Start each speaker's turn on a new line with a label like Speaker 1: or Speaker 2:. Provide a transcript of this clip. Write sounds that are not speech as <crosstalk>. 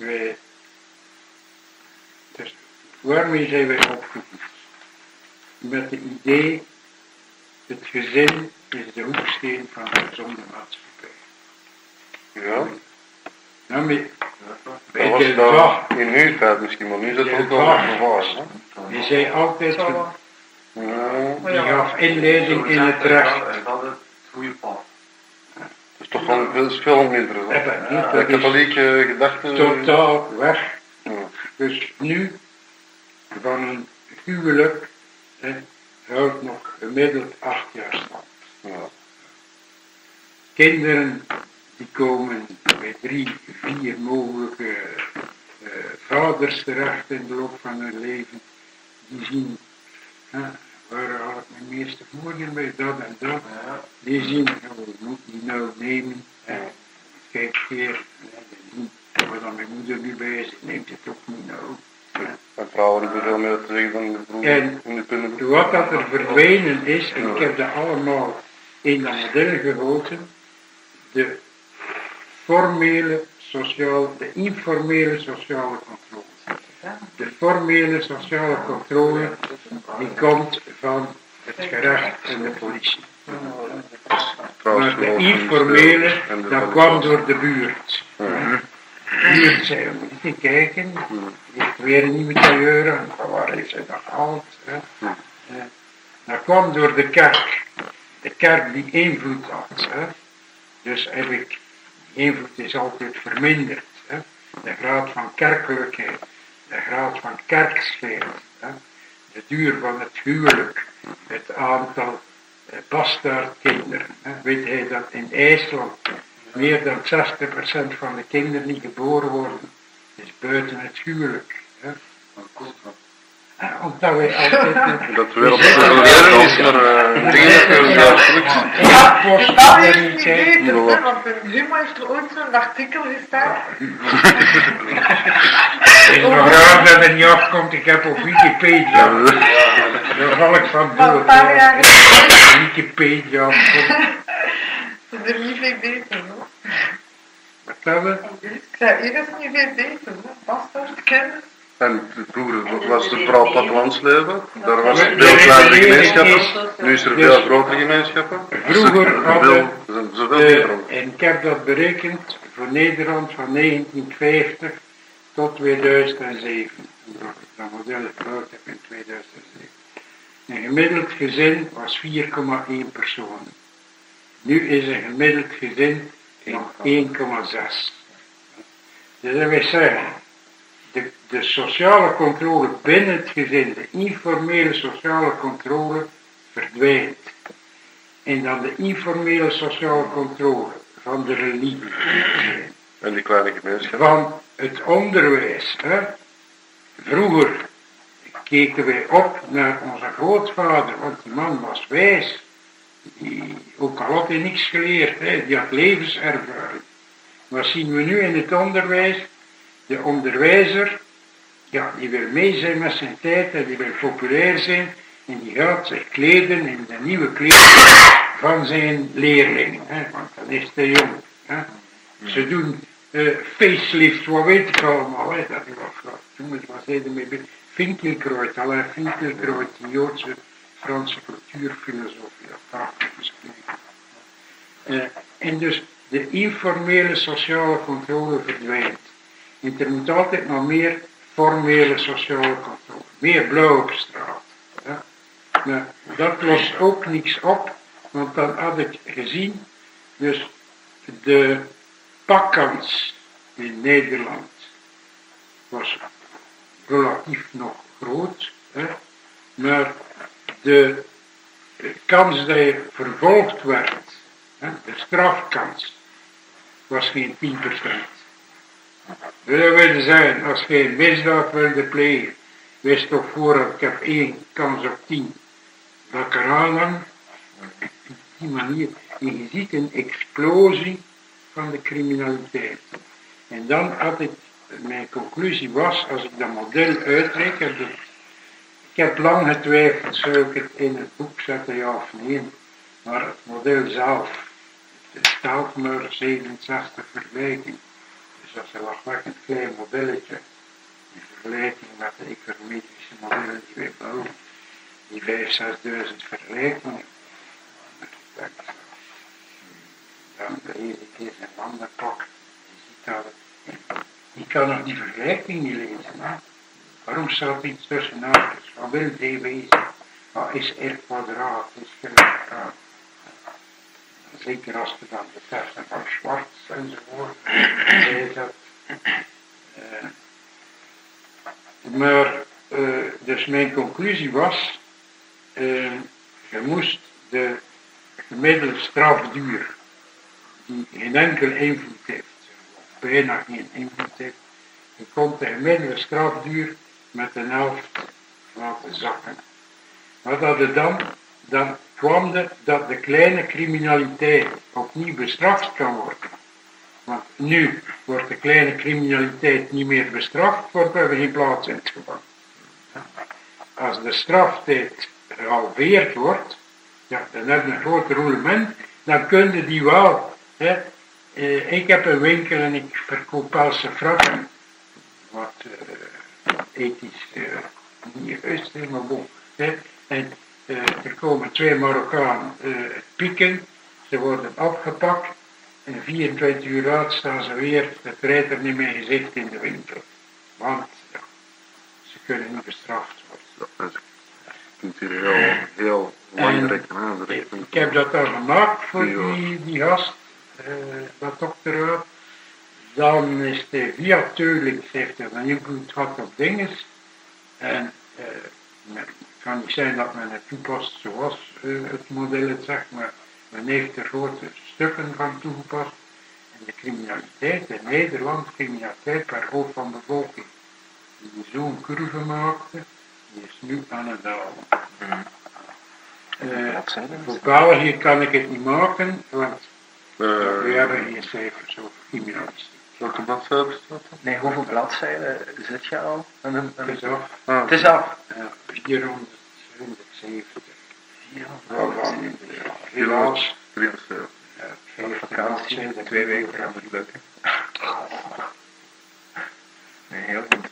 Speaker 1: wij, dus waarmee zijn wij opgevoed? Met het idee, het gezin is de hoeksteen van de gezonde maatschappij.
Speaker 2: Ja,
Speaker 1: Nou, met,
Speaker 2: dat
Speaker 1: bij de dag,
Speaker 2: in uw tijd misschien, maar nu is het ook wel gevaar.
Speaker 1: die zei altijd, die
Speaker 3: ja,
Speaker 1: gaf inleiding in het recht.
Speaker 4: En dat is het goede pad.
Speaker 2: dat is toch wel veel, Ja,
Speaker 1: dat
Speaker 2: katholieke
Speaker 1: is
Speaker 2: gedachten.
Speaker 1: totaal weg.
Speaker 2: Ja.
Speaker 1: Dus nu, van een huwelijk, hè, houdt nog gemiddeld acht jaar stand.
Speaker 2: Ja.
Speaker 1: Kinderen die komen bij drie, vier mogelijke eh, vaders terecht in de loop van hun leven. Die zien, hè, waar had ik mijn meeste voordeel bij, dat en dat.
Speaker 4: Ja.
Speaker 1: Die zien, oh, ik moet die nou nemen. hè. Kijk hier, hè, die zien, waar dan mijn moeder nu bij is, neemt het ook niet nou.
Speaker 2: En vrouwen hebben veel meer te zeggen dan de broer
Speaker 1: En. Wat dat er verdwenen is, en ik heb dat allemaal in dat model gegoten, de formele sociaal, de informele sociale controle. De formele sociale controle, die komt van het gerecht en de politie. Maar de informele, dat kwam door de buurt. De buurt zei, we moeten kijken, die heeft weer een nieuwe tailleur, en van waar heeft hij? Hè? Eh, Dat kwam door de kerk. De kerk die invloed had. Hè? Dus ik, invloed is altijd verminderd. Hè? De graad van kerkelijkheid, de graad van kerksfeer, hè? de duur van het huwelijk, het aantal eh, bastaardkinderen. Hè? Weet hij dat in IJsland meer dan 60% van de kinderen die geboren worden, is buiten het huwelijk. Hè? Omdat wij <laughs> altijd...
Speaker 2: Dat we op de leren is naar eh, dingen
Speaker 3: dat
Speaker 1: postmoderniteit.
Speaker 3: heeft niet hè, want in Zuma heeft er ooit zo'n artikel gestaan. <laughs>
Speaker 1: Ik nog raar dat het niet afkomt, ik heb op Wikipedia. Daar val ik van
Speaker 3: Van een paar jaar.
Speaker 1: Wikipedia.
Speaker 3: Dat is er niet veel beter, hoor.
Speaker 1: Wat hebben we?
Speaker 3: Ik zei, hier is het niet veel beter, hè. Bastard, kennis.
Speaker 2: En vroeger was het vooral plattelandsleven. Daar was veel kleinere gemeenschappen. Nu is er
Speaker 1: Dus-
Speaker 2: veel grotere gemeenschappen.
Speaker 1: Vroeger
Speaker 2: Dus er
Speaker 1: hadden en ik heb dat berekend voor Nederland van 1950 tot 2007. Omdat ik dat model gebouwd heb in 2007. Een gemiddeld gezin was 4,1 personen. Nu is een gemiddeld gezin van 1,6. Dus dat wil zeggen, de, sociale controle binnen het gezin, de informele sociale controle, verdwijnt. En dan de informele sociale controle van de religie,
Speaker 2: En die kleine gemeenschappen.
Speaker 1: van het onderwijs. Hè. Vroeger keken wij op naar onze grootvader, want die man was wijs. Die, ook al had hij niks geleerd, hè, die had levenservaring. Wat zien we nu in het onderwijs? De onderwijzer, ja, die wil mee zijn met zijn tijd en die wil populair zijn. En die gaat zich kleden in de nieuwe kleding van zijn leerlingen, hè, want dan is te jong. Hè. Ze doen eh facelift, wat weet ik allemaal. Hè. Dat was, toen het was hij ermee bezig. Finkelkreuz, Alain Finkelkreuz, die Joodse Franse cultuurfilosoof, ja. Eh, en dus de informele sociale controle verdwijnt. En er moet altijd nog meer formele sociale controle. Meer blauw op straat. Ja. Maar dat lost ook niks op, want dan had ik gezien, dus de pakkans in Nederland was relatief nog groot, hè, maar de kans dat je vervolgd werd, hè, de strafkans, was geen 10%. Wil zeggen, als je een misdaad wilde plegen, wist toch vooraf, ik heb één kans op 10 dat ik eraan hang. Op die manier, je ziet een explosie van de criminaliteit. En dan had ik, mijn conclusie was, als ik dat model uitreken, heb ik, heb lang getwijfeld, zou ik het in het boek zetten, ja of nee. Maar het model zelf, het staat maar 67 vergelijking. Dus dat een lachwekkend klein modelletje in vergelijking met de econometrische modellen die wij bouwen. Die 5.000, 6.000 vergelijkingen. Dan de ene keer ziet dat het- die kan nog die vergelijking niet lezen. Hè? Waarom staat iets tussen haakjes? Wat wil wezen? Wat is R kwadraat? Is gelijk aan. Zeker als je dan de testen van Schwarz enzovoort dat. eh, maar, eh, dus mijn conclusie was, eh, je moest de gemiddelde strafduur, die geen enkel invloed heeft, of bijna geen invloed heeft, je kon de gemiddelde strafduur met een helft laten zakken. Dat het dan, dan er dat de kleine criminaliteit opnieuw bestraft kan worden. Want nu wordt de kleine criminaliteit niet meer bestraft, wordt er geen plaats in het gevangen. Als de straftijd gehalveerd wordt, ja, dan heb je een groot roulement, dan kun je die wel. Hè. Eh, ik heb een winkel en ik verkoop Pelse frakken, wat eh, ethisch eh, niet juist is, maar bon. Er komen twee Marokkanen eh, pieken, ze worden opgepakt en 24 uur later staan ze weer, het rijdt er niet meer gezicht in de winkel. Want ja, ze kunnen niet bestraft worden.
Speaker 2: Dat is- hier heel, heel aan.
Speaker 1: Ik, heb dat dan gemaakt voor die, die gast, eh, dat doctoraat. Dan is de via Teulings heeft er een invloed gehad op dingen. En eh, kan niet zijn dat men het toepast zoals eh, het model het zegt, maar men heeft er grote stukken van toegepast. En de criminaliteit in Nederland, criminaliteit per hoofd van bevolking, die zo'n curve maakte, die is nu aan het dalen. Eh, voor België kan ik het niet maken, want we
Speaker 2: Eh,
Speaker 1: hebben geen cijfers over criminaliteit.
Speaker 2: welke bladzijde?
Speaker 4: Nee, hoeveel bladzijden zit je al? een-
Speaker 1: Het is af,
Speaker 2: Ah,
Speaker 4: Het is af.
Speaker 1: ja, 470.
Speaker 4: Ja,
Speaker 1: Waarvan, ja, helaas,
Speaker 2: 73.
Speaker 1: ja,
Speaker 4: Op
Speaker 1: 50
Speaker 4: vakantie, twee weken, moet lukken. Nee, heel goed.